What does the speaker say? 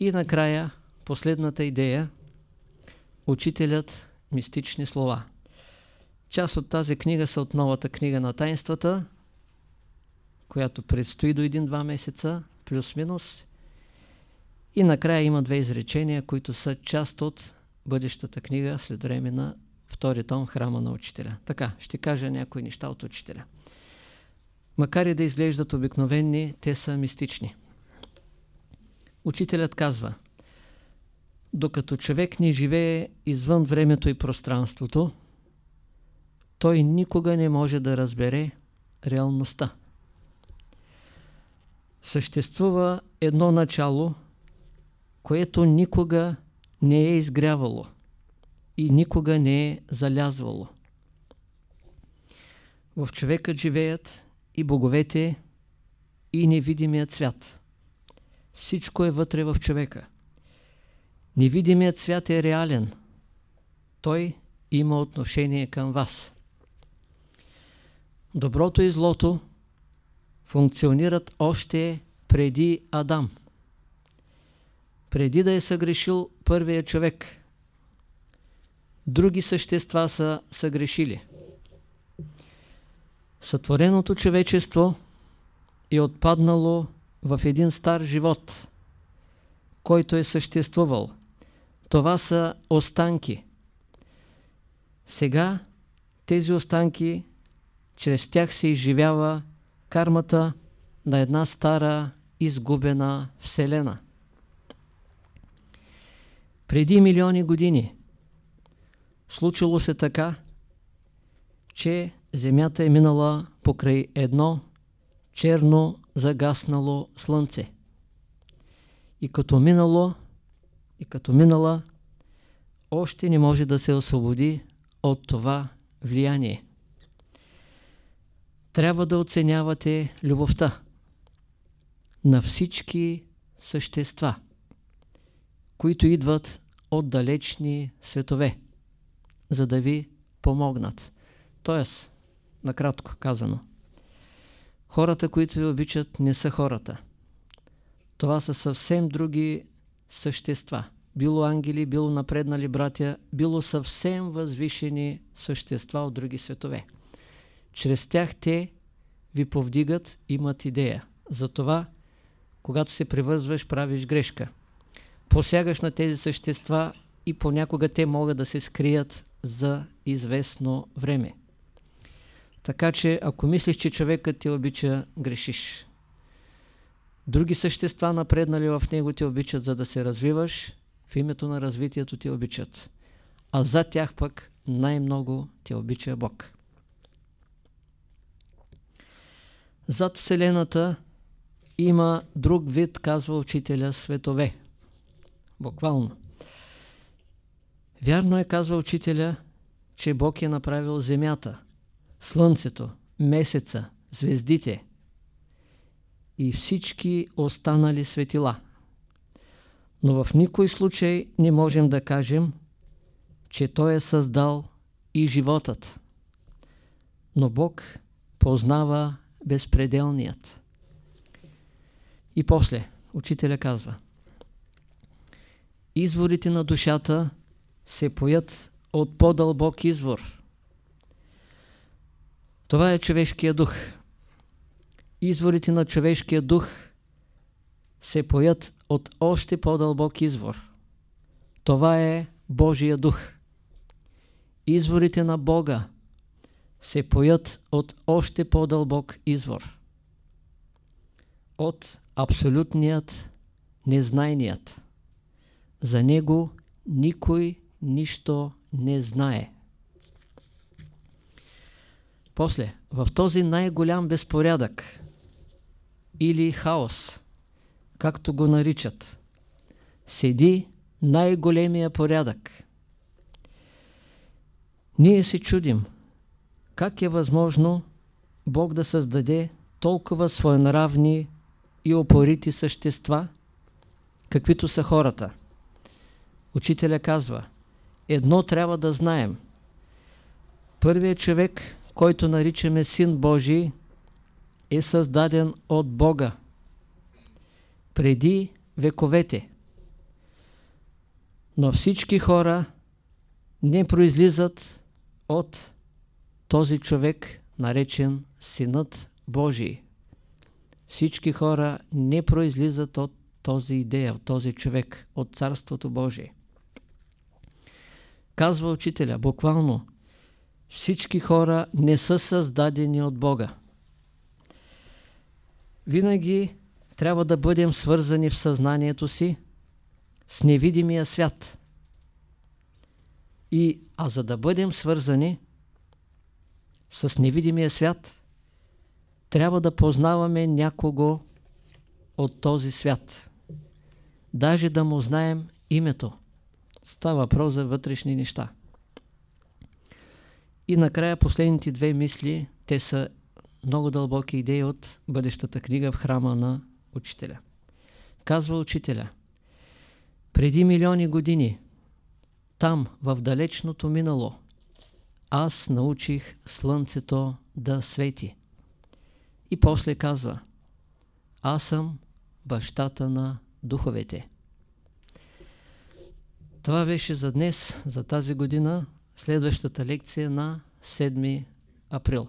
И накрая, последната идея, учителят мистични слова. Част от тази книга са от новата книга на тайнствата, която предстои до един-два месеца, плюс-минус. И накрая има две изречения, които са част от бъдещата книга след време на втори том Храма на учителя. Така, ще кажа някои неща от учителя. Макар и да изглеждат обикновени, те са мистични. Учителят казва, докато човек не живее извън времето и пространството, той никога не може да разбере реалността. Съществува едно начало, което никога не е изгрявало и никога не е залязвало. В човека живеят и боговете, и невидимият свят. Всичко е вътре в човека. Невидимият свят е реален. Той има отношение към вас. Доброто и злото функционират още преди Адам. Преди да е съгрешил първия човек, други същества са съгрешили. Сътвореното човечество е отпаднало в един стар живот, който е съществувал. Това са останки. Сега тези останки, чрез тях се изживява кармата на една стара изгубена вселена. Преди милиони години случило се така, че Земята е минала покрай едно черно загаснало слънце. И като минало, и като минала, още не може да се освободи от това влияние. Трябва да оценявате любовта на всички същества, които идват от далечни светове, за да ви помогнат. Тоест, накратко казано, хората, които ви обичат, не са хората. Това са съвсем други същества. Било ангели, било напреднали братя, било съвсем възвишени същества от други светове. Чрез тях те ви повдигат, имат идея. Затова, когато се превързваш, правиш грешка. Посягаш на тези същества и понякога те могат да се скрият за известно време. Така че, ако мислиш, че човекът ти обича, грешиш. Други същества, напреднали в него, те обичат, за да се развиваш, в името на развитието ти обичат. А за тях пък най-много те обича Бог. Зад Вселената има друг вид, казва учителя, светове. Буквално. Вярно е, казва учителя, че Бог е направил Земята, Слънцето, Месеца, звездите и всички останали светила. Но в никой случай не можем да кажем, че Той е създал и животът. Но Бог познава безпределният. И после, учителя казва, изворите на душата се поят от по-дълбок извор. Това е човешкия дух. Изворите на човешкия дух се поят от още по-дълбок извор. Това е Божия дух. Изворите на Бога се поят от още по-дълбок извор. От абсолютният незнайният. За него никой нищо не знае. После, в този най-голям безпорядък или хаос, както го наричат, седи най-големия порядък. Ние се чудим, как е възможно Бог да създаде толкова своенравни и опорити същества, каквито са хората. Учителя казва, едно трябва да знаем. Първият човек, който наричаме Син Божий, е създаден от Бога. Преди вековете, Но всички хора не произлизат от този човек, наречен Синът Божий. Всички хора не произлизат от този идея, от този човек, от Царството Божие. Казва учителя, буквално, всички хора не са създадени от Бога. Винаги трябва да бъдем свързани в съзнанието си с невидимия свят. И, а за да бъдем свързани с невидимия свят, трябва да познаваме някого от този свят. Даже да му знаем името. Става въпрос за вътрешни неща. И накрая последните две мисли, те са много дълбоки идеи от бъдещата книга в храма на учителя. Казва учителя, преди милиони години, там, в далечното минало, аз научих слънцето да свети. И после казва, аз съм бащата на духовете. Това беше за днес, за тази година, следващата лекция на 7 април.